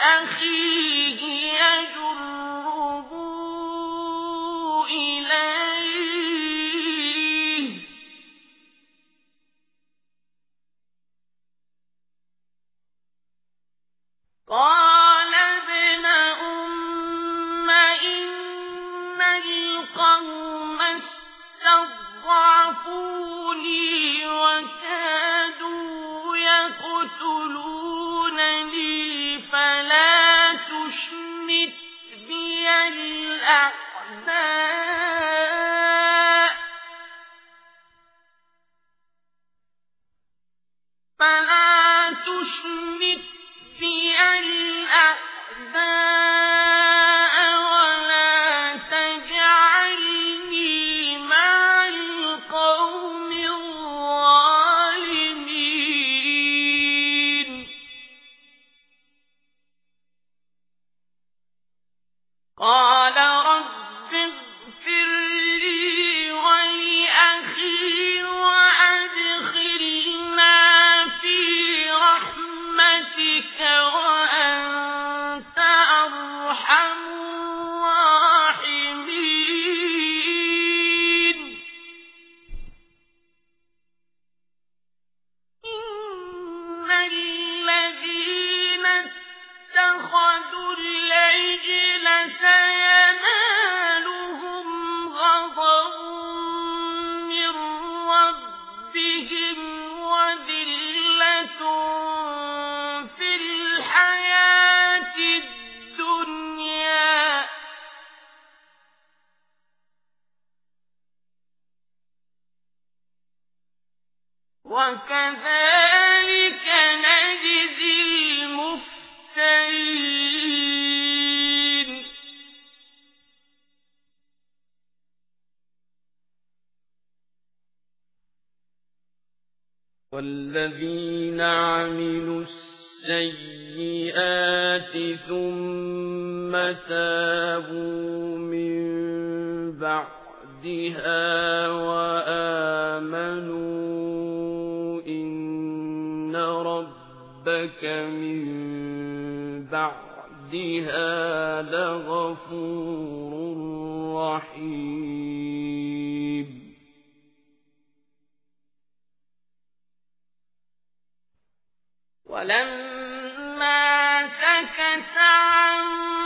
برأس أخيه وكذلك والذين عملوا السيئات ثم تابوا من بعدها وآمنوا ربك من بعدها لغفور رحيم. ولما سكت عن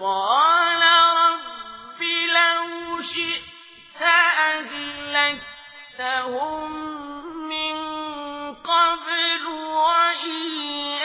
قال رب لو شئت أهلكتهم وَإِنْ